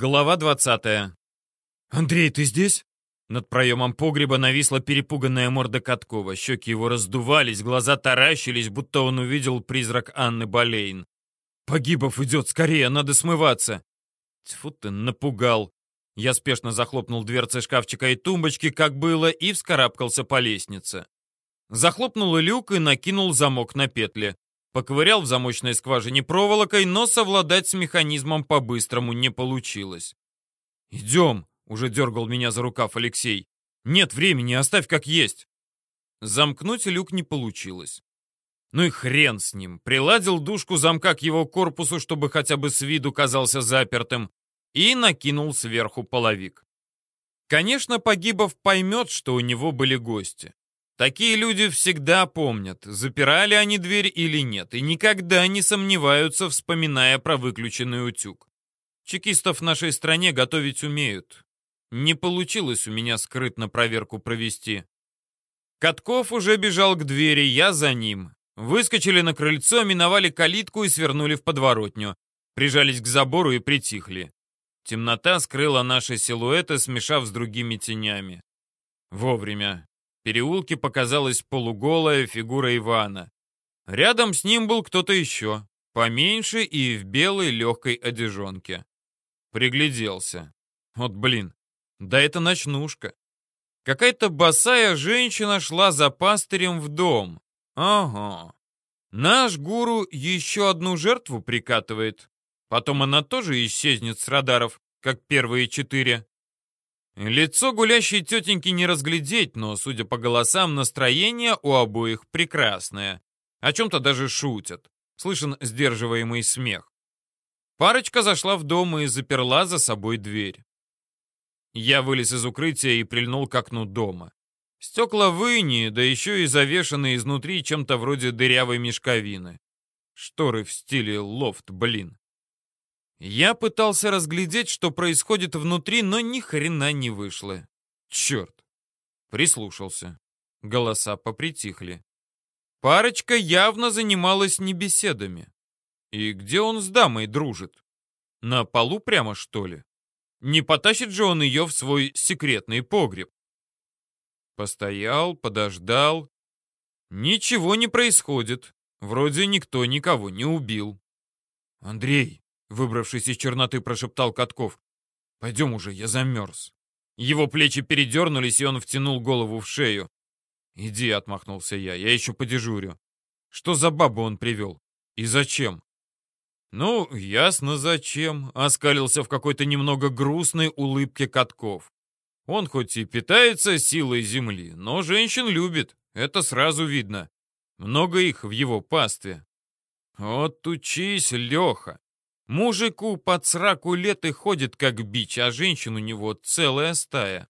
Глава 20. «Андрей, ты здесь?» Над проемом погреба нависла перепуганная морда Каткова. Щеки его раздувались, глаза таращились, будто он увидел призрак Анны Болейн. «Погибов идет, скорее, надо смываться!» Тьфу ты, напугал. Я спешно захлопнул дверцы шкафчика и тумбочки, как было, и вскарабкался по лестнице. Захлопнул люк и накинул замок на петли. Поковырял в замочной скважине проволокой, но совладать с механизмом по-быстрому не получилось. «Идем!» — уже дергал меня за рукав Алексей. «Нет времени, оставь как есть!» Замкнуть люк не получилось. Ну и хрен с ним. Приладил дужку замка к его корпусу, чтобы хотя бы с виду казался запертым, и накинул сверху половик. Конечно, Погибов поймет, что у него были гости. Такие люди всегда помнят, запирали они дверь или нет, и никогда не сомневаются, вспоминая про выключенный утюг. Чекистов в нашей стране готовить умеют. Не получилось у меня скрытно проверку провести. Катков уже бежал к двери, я за ним. Выскочили на крыльцо, миновали калитку и свернули в подворотню. Прижались к забору и притихли. Темнота скрыла наши силуэты, смешав с другими тенями. Вовремя переулке показалась полуголая фигура Ивана. Рядом с ним был кто-то еще, поменьше и в белой легкой одежонке. Пригляделся. Вот блин, да это ночнушка. Какая-то босая женщина шла за пастырем в дом. Ага. Наш гуру еще одну жертву прикатывает. Потом она тоже исчезнет с радаров, как первые четыре. Лицо гулящей тетеньки не разглядеть, но, судя по голосам, настроение у обоих прекрасное. О чем-то даже шутят. Слышен сдерживаемый смех. Парочка зашла в дом и заперла за собой дверь. Я вылез из укрытия и прильнул к окну дома. Стекла выни, да еще и завешаны изнутри чем-то вроде дырявой мешковины. Шторы в стиле лофт, блин. Я пытался разглядеть, что происходит внутри, но ни хрена не вышло. Черт. Прислушался. Голоса попритихли. Парочка явно занималась не беседами. И где он с дамой дружит? На полу прямо, что ли? Не потащит же он ее в свой секретный погреб? Постоял, подождал. Ничего не происходит. Вроде никто никого не убил. «Андрей, Выбравшись из черноты, прошептал Катков. «Пойдем уже, я замерз». Его плечи передернулись, и он втянул голову в шею. «Иди», — отмахнулся я, — «я еще подежурю». «Что за бабу он привел? И зачем?» «Ну, ясно зачем», — оскалился в какой-то немного грустной улыбке Катков. «Он хоть и питается силой земли, но женщин любит, это сразу видно. Много их в его пастве». «Вот учись, Леха. Мужику под сраку лет и ходит как бич, а женщин у него целая стая.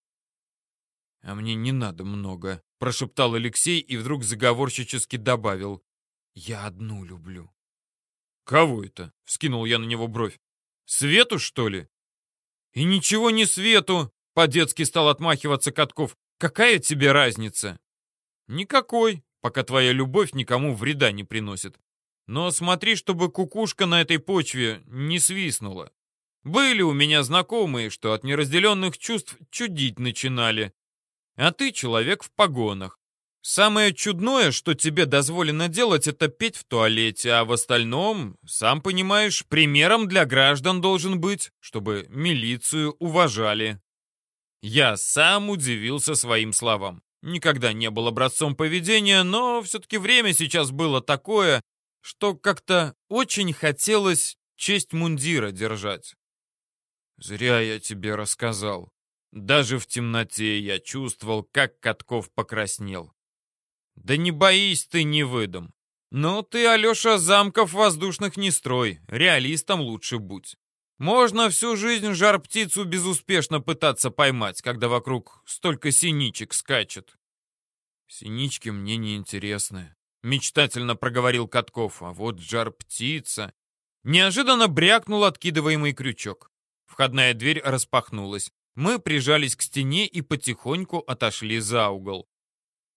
«А мне не надо много», — прошептал Алексей и вдруг заговорщически добавил. «Я одну люблю». «Кого это?» — вскинул я на него бровь. «Свету, что ли?» «И ничего не Свету!» — по-детски стал отмахиваться Катков. «Какая тебе разница?» «Никакой, пока твоя любовь никому вреда не приносит. Но смотри, чтобы кукушка на этой почве не свистнула. Были у меня знакомые, что от неразделенных чувств чудить начинали. А ты человек в погонах. Самое чудное, что тебе дозволено делать, это петь в туалете, а в остальном, сам понимаешь, примером для граждан должен быть, чтобы милицию уважали. Я сам удивился своим словам. Никогда не был образцом поведения, но все-таки время сейчас было такое, что как-то очень хотелось честь мундира держать. Зря я тебе рассказал. Даже в темноте я чувствовал, как Катков покраснел. Да не боись ты, не выдам. Но ты, Алеша, замков воздушных не строй, реалистом лучше будь. Можно всю жизнь жар-птицу безуспешно пытаться поймать, когда вокруг столько синичек скачет. Синички мне не интересны. Мечтательно проговорил Катков. А вот жар-птица. Неожиданно брякнул откидываемый крючок. Входная дверь распахнулась. Мы прижались к стене и потихоньку отошли за угол.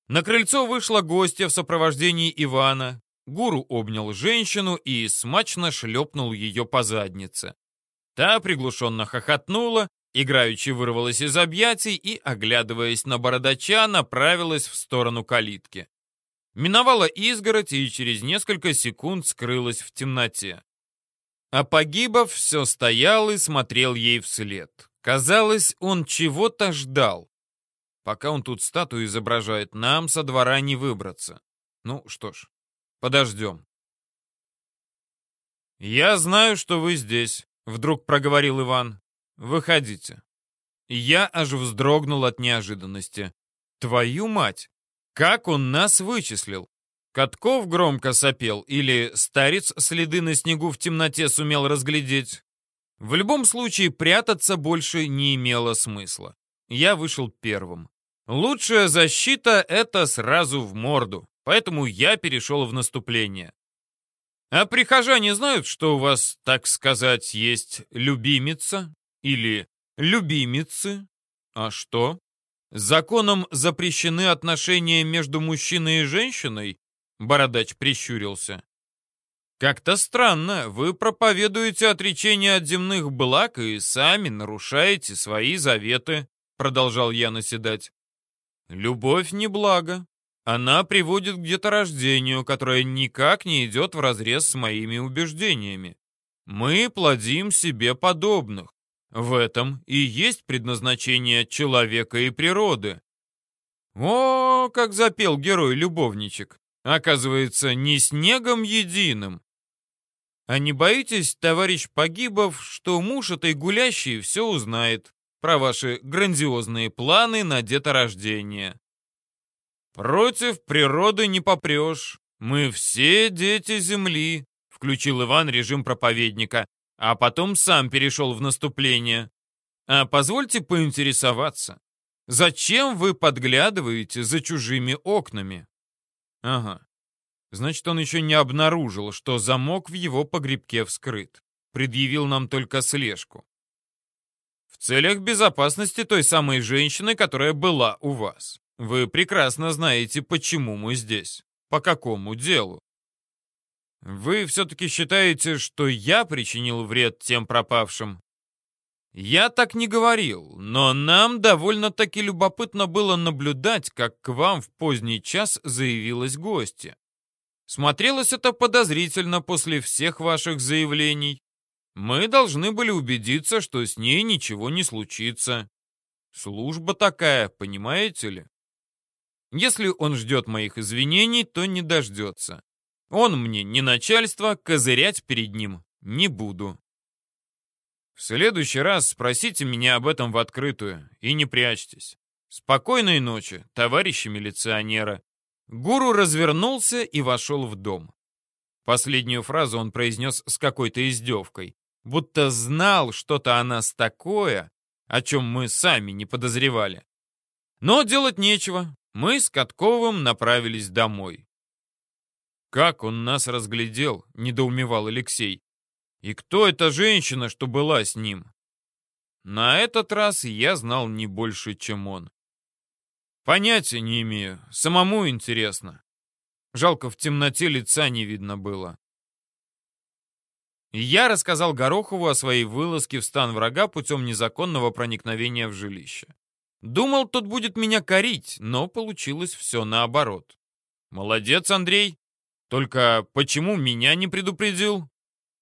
На крыльцо вышла гостья в сопровождении Ивана. Гуру обнял женщину и смачно шлепнул ее по заднице. Та приглушенно хохотнула, играючи вырвалась из объятий и, оглядываясь на бородача, направилась в сторону калитки. Миновала изгородь и через несколько секунд скрылась в темноте. А Погибов все стоял и смотрел ей вслед. Казалось, он чего-то ждал. Пока он тут статую изображает, нам со двора не выбраться. Ну что ж, подождем. «Я знаю, что вы здесь», — вдруг проговорил Иван. «Выходите». Я аж вздрогнул от неожиданности. «Твою мать! Как он нас вычислил? Катков громко сопел или старец следы на снегу в темноте сумел разглядеть? В любом случае прятаться больше не имело смысла. Я вышел первым. Лучшая защита — это сразу в морду, поэтому я перешел в наступление. А прихожане знают, что у вас, так сказать, есть любимица или любимицы? А что? Законом запрещены отношения между мужчиной и женщиной? Бородач прищурился. Как-то странно, вы проповедуете отречение от земных благ и сами нарушаете свои заветы, продолжал я наседать. Любовь не благо, она приводит к деторождению, которое никак не идет вразрез с моими убеждениями. Мы плодим себе подобных. В этом и есть предназначение человека и природы. О, как запел герой-любовничек. Оказывается, не снегом единым. А не боитесь, товарищ Погибов, что муж этой гулящей все узнает про ваши грандиозные планы на деторождение? «Против природы не попрешь. Мы все дети земли», — включил Иван режим проповедника, а потом сам перешел в наступление. «А позвольте поинтересоваться, зачем вы подглядываете за чужими окнами?» «Ага. Значит, он еще не обнаружил, что замок в его погребке вскрыт. Предъявил нам только слежку. В целях безопасности той самой женщины, которая была у вас. Вы прекрасно знаете, почему мы здесь. По какому делу. Вы все-таки считаете, что я причинил вред тем пропавшим? Я так не говорил, но нам довольно-таки любопытно было наблюдать, как к вам в поздний час заявилась гостья. Смотрелось это подозрительно после всех ваших заявлений. Мы должны были убедиться, что с ней ничего не случится. Служба такая, понимаете ли? Если он ждет моих извинений, то не дождется. Он мне не начальство, козырять перед ним не буду. В следующий раз спросите меня об этом в открытую и не прячьтесь. Спокойной ночи, товарищи милиционеры. Гуру развернулся и вошел в дом. Последнюю фразу он произнес с какой-то издевкой, будто знал что-то о нас такое, о чем мы сами не подозревали. Но делать нечего, мы с Катковым направились домой. «Как он нас разглядел?» — недоумевал Алексей. «И кто эта женщина, что была с ним?» На этот раз я знал не больше, чем он. Понятия не имею, самому интересно. Жалко, в темноте лица не видно было. Я рассказал Горохову о своей вылазке в стан врага путем незаконного проникновения в жилище. Думал, тот будет меня корить, но получилось все наоборот. Молодец, Андрей. Только почему меня не предупредил?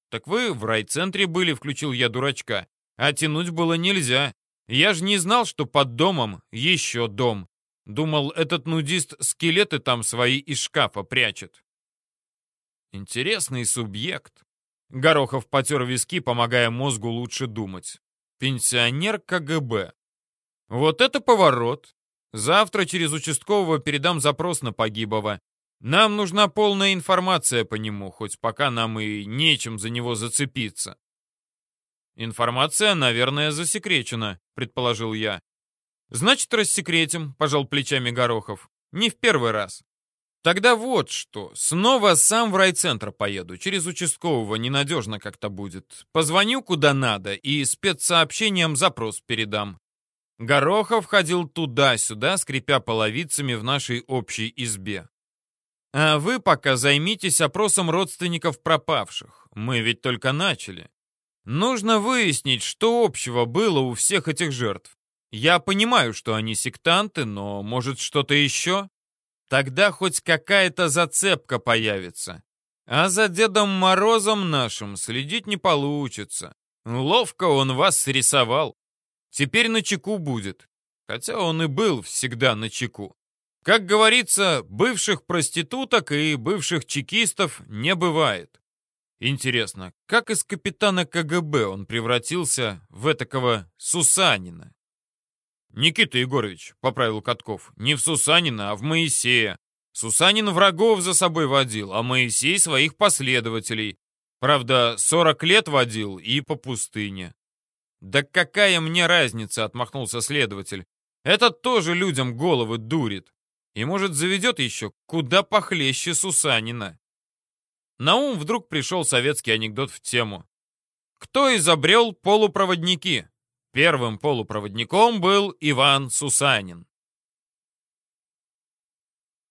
Так вы в райцентре были, включил я дурачка. А тянуть было нельзя. Я же не знал, что под домом еще дом. Думал, этот нудист скелеты там свои из шкафа прячет. Интересный субъект. Горохов потер виски, помогая мозгу лучше думать. Пенсионер КГБ. Вот это поворот. Завтра через участкового передам запрос на погибого. Нам нужна полная информация по нему, хоть пока нам и нечем за него зацепиться. Информация, наверное, засекречена, предположил я. Значит, рассекретим, пожал плечами Горохов. Не в первый раз. Тогда вот что, снова сам в райцентр поеду, через участкового ненадежно как-то будет. Позвоню куда надо и спецсообщением запрос передам. Горохов ходил туда-сюда, скрипя половицами в нашей общей избе. А вы пока займитесь опросом родственников пропавших. Мы ведь только начали. Нужно выяснить, что общего было у всех этих жертв. Я понимаю, что они сектанты, но может что-то еще? Тогда хоть какая-то зацепка появится. А за Дедом Морозом нашим следить не получится. Ловко он вас срисовал. Теперь на чеку будет. Хотя он и был всегда на чеку. Как говорится, бывших проституток и бывших чекистов не бывает. Интересно, как из капитана КГБ он превратился в этакого Сусанина? «Никита Егорович», — поправил Катков, — «не в Сусанина, а в Моисея. Сусанин врагов за собой водил, а Моисей своих последователей. Правда, 40 лет водил и по пустыне». «Да какая мне разница?» — отмахнулся следователь. «Этот тоже людям головы дурит. И, может, заведет еще куда похлеще Сусанина». На ум вдруг пришел советский анекдот в тему. Кто изобрел полупроводники? Первым полупроводником был Иван Сусанин.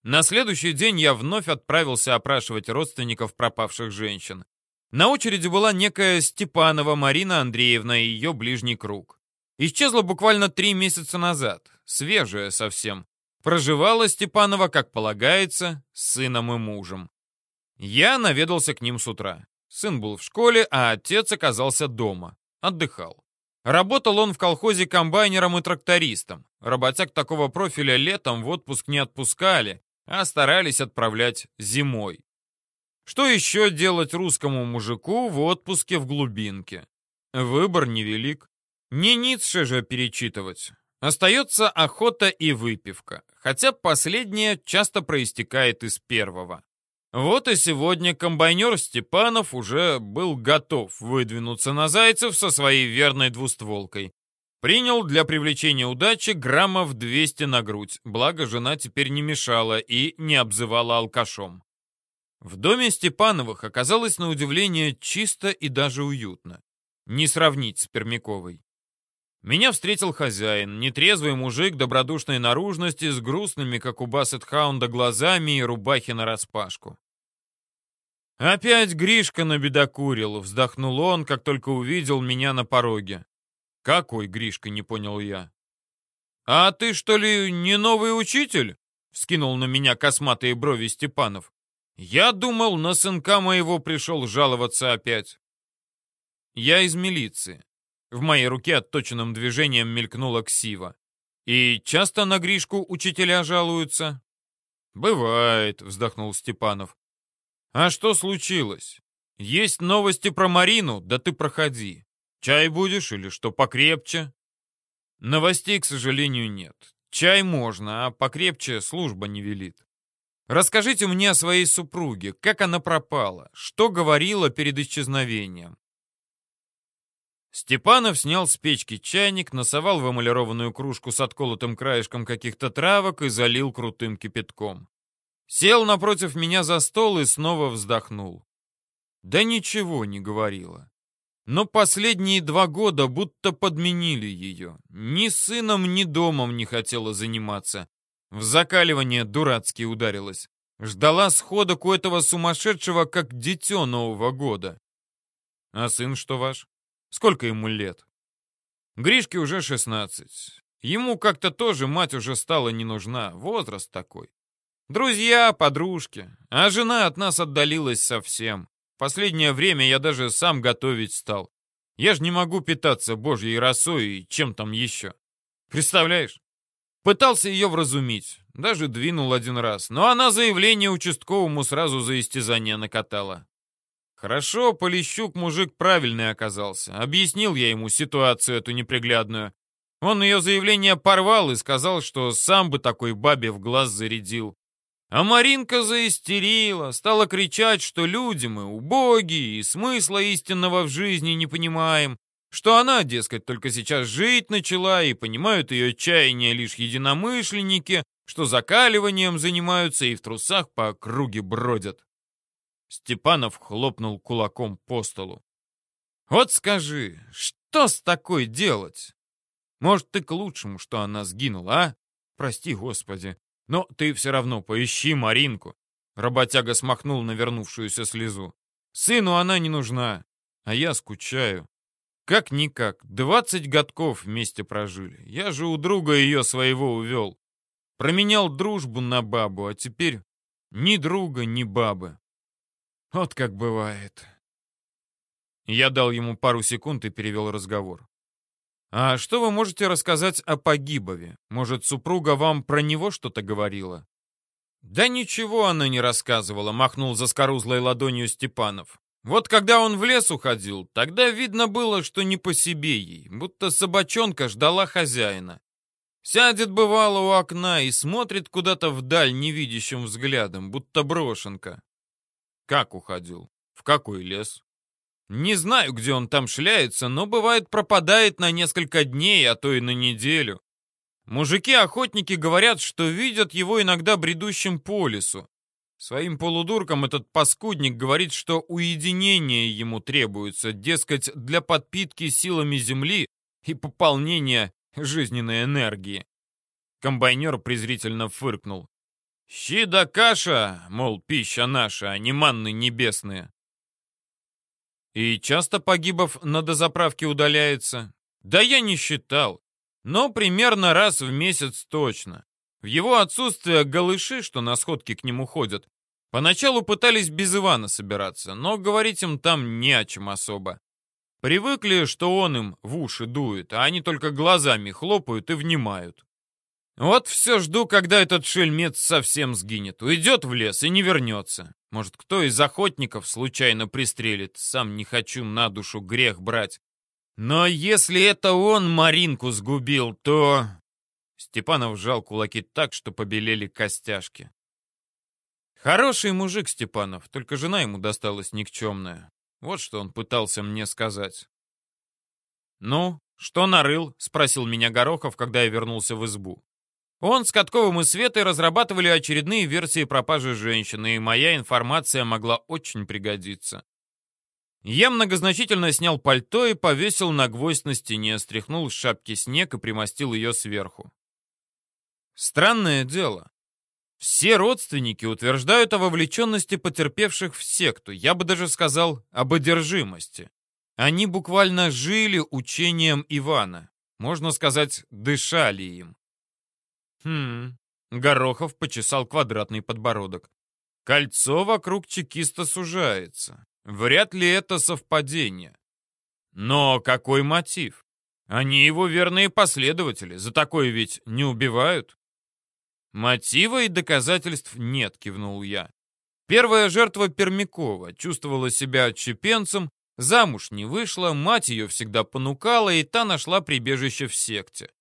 На следующий день я вновь отправился опрашивать родственников пропавших женщин. На очереди была некая Степанова Марина Андреевна и ее ближний круг. Исчезла буквально три месяца назад, свежая совсем. Проживала Степанова, как полагается, с сыном и мужем. Я наведался к ним с утра. Сын был в школе, а отец оказался дома. Отдыхал. Работал он в колхозе комбайнером и трактористом. Работяг такого профиля летом в отпуск не отпускали, а старались отправлять зимой. Что еще делать русскому мужику в отпуске в глубинке? Выбор невелик. Не Ницше же перечитывать. Остается охота и выпивка, хотя последнее часто проистекает из первого. Вот и сегодня комбайнер Степанов уже был готов выдвинуться на Зайцев со своей верной двустволкой. Принял для привлечения удачи граммов 200 на грудь, благо жена теперь не мешала и не обзывала алкашом. В доме Степановых оказалось на удивление чисто и даже уютно. Не сравнить с Пермяковой. Меня встретил хозяин, нетрезвый мужик добродушной наружности с грустными, как у Бассет-хаунда, глазами и рубахи нараспашку. «Опять Гришка набедокурил», — вздохнул он, как только увидел меня на пороге. «Какой Гришка?» — не понял я. «А ты, что ли, не новый учитель?» — вскинул на меня косматые брови Степанов. «Я думал, на сынка моего пришел жаловаться опять». «Я из милиции. В моей руке отточенным движением мелькнула ксива. «И часто на Гришку учителя жалуются?» «Бывает», — вздохнул Степанов. «А что случилось? Есть новости про Марину? Да ты проходи. Чай будешь или что покрепче?» «Новостей, к сожалению, нет. Чай можно, а покрепче служба не велит. Расскажите мне о своей супруге, как она пропала, что говорила перед исчезновением. Степанов снял с печки чайник, носовал в эмалированную кружку с отколотым краешком каких-то травок и залил крутым кипятком. Сел напротив меня за стол и снова вздохнул. Да ничего не говорила. Но последние два года будто подменили ее. Ни сыном, ни домом не хотела заниматься. В закаливание дурацки ударилась. Ждала сходок у этого сумасшедшего, как дитё Нового года. А сын что ваш? Сколько ему лет? Гришке уже 16. Ему как-то тоже мать уже стала не нужна. Возраст такой. Друзья, подружки. А жена от нас отдалилась совсем. Последнее время я даже сам готовить стал. Я же не могу питаться божьей росой и чем там еще. Представляешь? Пытался ее вразумить. Даже двинул один раз. Но она заявление участковому сразу за истязание накатала. Хорошо, Полищук мужик правильный оказался. Объяснил я ему ситуацию эту неприглядную. Он ее заявление порвал и сказал, что сам бы такой бабе в глаз зарядил. А Маринка заистерила, стала кричать, что люди мы убогие и смысла истинного в жизни не понимаем, что она, дескать, только сейчас жить начала и понимают ее чаяния лишь единомышленники, что закаливанием занимаются и в трусах по округе бродят. Степанов хлопнул кулаком по столу. «Вот скажи, что с такой делать? Может, ты к лучшему, что она сгинула, а? Прости, Господи. Но ты все равно поищи Маринку». Работяга смахнул навернувшуюся слезу. «Сыну она не нужна, а я скучаю. Как-никак, двадцать годков вместе прожили. Я же у друга ее своего увел. Променял дружбу на бабу, а теперь ни друга, ни бабы. Вот как бывает. Я дал ему пару секунд и перевел разговор. «А что вы можете рассказать о Погибове? Может, супруга вам про него что-то говорила?» «Да ничего она не рассказывала», — махнул заскорузлой ладонью Степанов. «Вот когда он в лес уходил, тогда видно было, что не по себе ей, будто собачонка ждала хозяина. Сядет, бывало, у окна и смотрит куда-то вдаль невидящим взглядом, будто брошенка». «Как уходил? В какой лес?» Не знаю, где он там шляется, но бывает пропадает на несколько дней, а то и на неделю. Мужики-охотники говорят, что видят его иногда бредущим по лесу. Своим полудуркам этот паскудник говорит, что уединение ему требуется, дескать, для подпитки силами земли и пополнения жизненной энергии. Комбайнер презрительно фыркнул. «Щи да каша, мол, пища наша, а не манны небесные». И часто погибов на дозаправке удаляется? Да я не считал. Но примерно раз в месяц точно. В его отсутствие голыши, что на сходки к нему ходят, поначалу пытались без Ивана собираться, но говорить им там не о чем особо. Привыкли, что он им в уши дует, а они только глазами хлопают и внимают. Вот все жду, когда этот шельмец совсем сгинет, уйдет в лес и не вернется. Может, кто из охотников случайно пристрелит, сам не хочу на душу грех брать. Но если это он Маринку сгубил, то... Степанов сжал кулаки так, что побелели костяшки. Хороший мужик Степанов, только жена ему досталась никчемная. Вот что он пытался мне сказать. «Ну, что нарыл?» — спросил меня Горохов, когда я вернулся в избу. Он с Катковым и Светой разрабатывали очередные версии пропажи женщины, и моя информация могла очень пригодиться. Я многозначительно снял пальто и повесил на гвоздь на стене, стряхнул с шапки снег и примостил ее сверху. Странное дело. Все родственники утверждают о вовлеченности потерпевших в секту, я бы даже сказал, об одержимости. Они буквально жили учением Ивана, можно сказать, дышали им. Хм. Горохов почесал квадратный подбородок. Кольцо вокруг чекиста сужается. Вряд ли это совпадение. Но какой мотив? Они его верные последователи. За такое ведь не убивают. Мотива и доказательств нет, кивнул я. Первая жертва Пермякова чувствовала себя отчепенцем, замуж не вышла, мать ее всегда понукала, и та нашла прибежище в секте.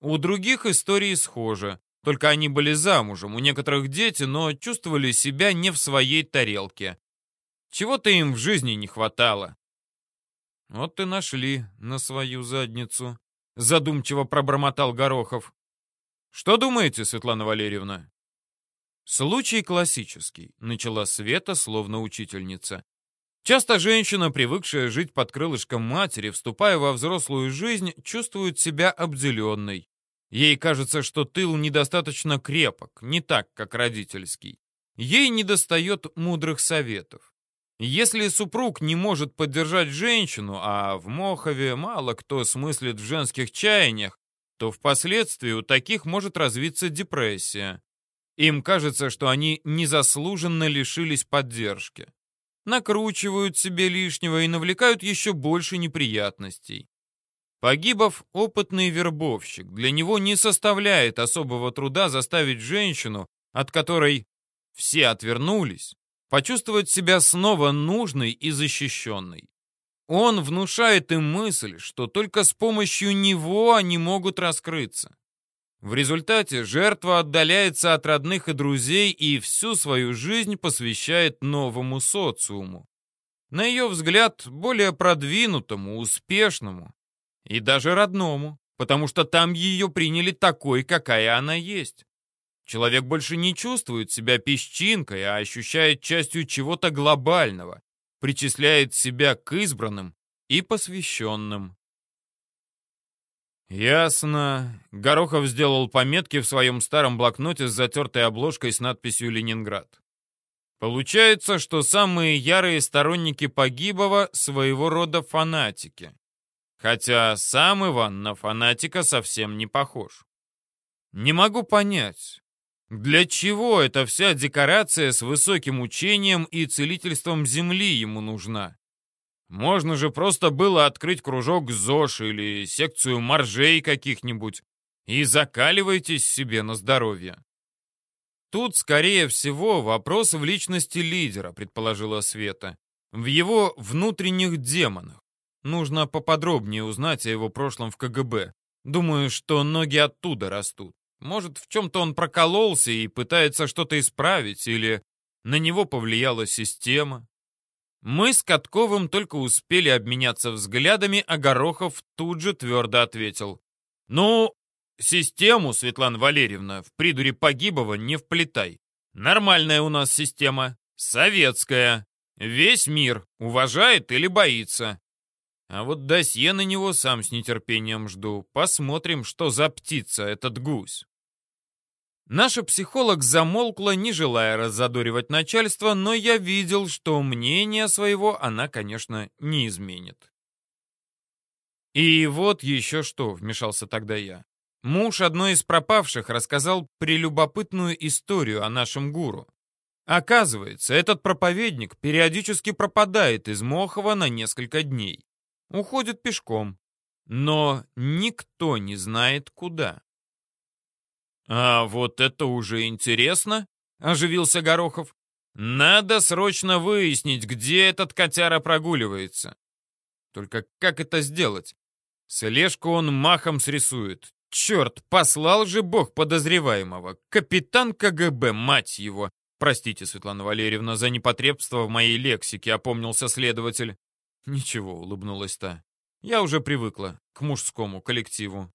У других истории схожи, только они были замужем, у некоторых дети, но чувствовали себя не в своей тарелке. Чего-то им в жизни не хватало. Вот и нашли на свою задницу, задумчиво пробормотал Горохов. Что думаете, Светлана Валерьевна? Случай классический, начала Света, словно учительница. Часто женщина, привыкшая жить под крылышком матери, вступая во взрослую жизнь, чувствует себя обделенной. Ей кажется, что тыл недостаточно крепок, не так, как родительский. Ей недостает мудрых советов. Если супруг не может поддержать женщину, а в Мохове мало кто смыслит в женских чаяниях, то впоследствии у таких может развиться депрессия. Им кажется, что они незаслуженно лишились поддержки накручивают себе лишнего и навлекают еще больше неприятностей. Погибов — опытный вербовщик. Для него не составляет особого труда заставить женщину, от которой все отвернулись, почувствовать себя снова нужной и защищенной. Он внушает им мысль, что только с помощью него они могут раскрыться. В результате жертва отдаляется от родных и друзей и всю свою жизнь посвящает новому социуму. На ее взгляд, более продвинутому, успешному и даже родному, потому что там ее приняли такой, какая она есть. Человек больше не чувствует себя песчинкой, а ощущает частью чего-то глобального, причисляет себя к избранным и посвященным. «Ясно». Горохов сделал пометки в своем старом блокноте с затертой обложкой с надписью «Ленинград». Получается, что самые ярые сторонники погибого — своего рода фанатики. Хотя сам Иван на фанатика совсем не похож. Не могу понять, для чего эта вся декорация с высоким учением и целительством земли ему нужна? Можно же просто было открыть кружок ЗОЖ или секцию моржей каких-нибудь и закаливайтесь себе на здоровье. Тут, скорее всего, вопрос в личности лидера, предположила Света. В его внутренних демонах. Нужно поподробнее узнать о его прошлом в КГБ. Думаю, что ноги оттуда растут. Может, в чем-то он прокололся и пытается что-то исправить, или на него повлияла система. Мы с Катковым только успели обменяться взглядами, а Горохов тут же твердо ответил. «Ну, систему, Светлана Валерьевна, в придуре погибого не вплетай. Нормальная у нас система, советская. Весь мир уважает или боится. А вот досье на него сам с нетерпением жду. Посмотрим, что за птица этот гусь. Наша психолог замолкла, не желая раззадоривать начальство, но я видел, что мнение своего она, конечно, не изменит. И вот еще что, вмешался тогда я. Муж одной из пропавших рассказал прелюбопытную историю о нашем гуру. Оказывается, этот проповедник периодически пропадает из Мохова на несколько дней. Уходит пешком. Но никто не знает, куда. «А вот это уже интересно», — оживился Горохов. «Надо срочно выяснить, где этот котяра прогуливается. Только как это сделать? Слежку он махом срисует. Черт, послал же бог подозреваемого. Капитан КГБ, мать его. Простите, Светлана Валерьевна, за непотребство в моей лексике, опомнился следователь. Ничего, улыбнулась та. Я уже привыкла к мужскому коллективу.